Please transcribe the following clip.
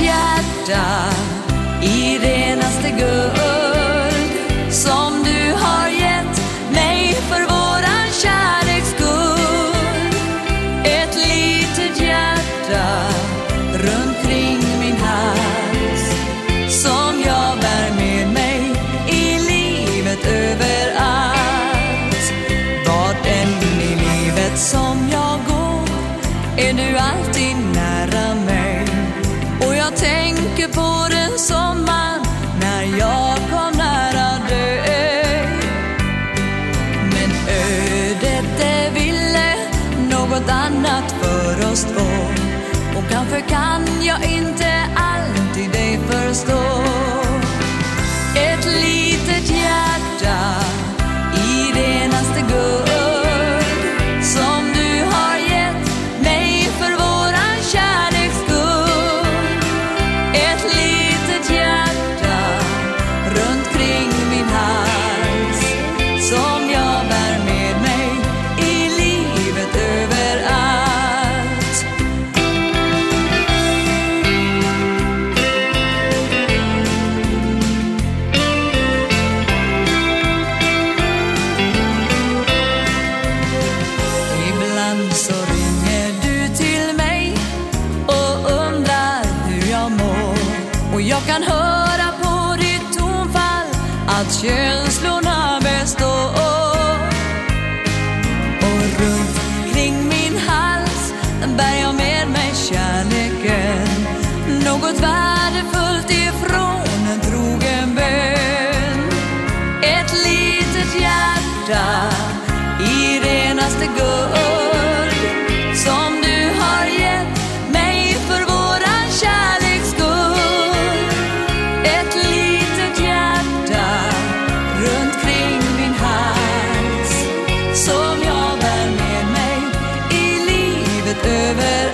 hjärta i renaste guld som du har gett mig för våran kärleks skull. Ett litet hjärta runt kring min hals som jag bär med mig i livet överallt. Vart än i livet som jag går är du alltid nära jag tänker på den sommaren när jag kom nära dig. Men ödet det ville något annat för oss två och kanske kan jag inte alltid dig förstå. Och jag kan höra på ditt tonfall att känslorna hals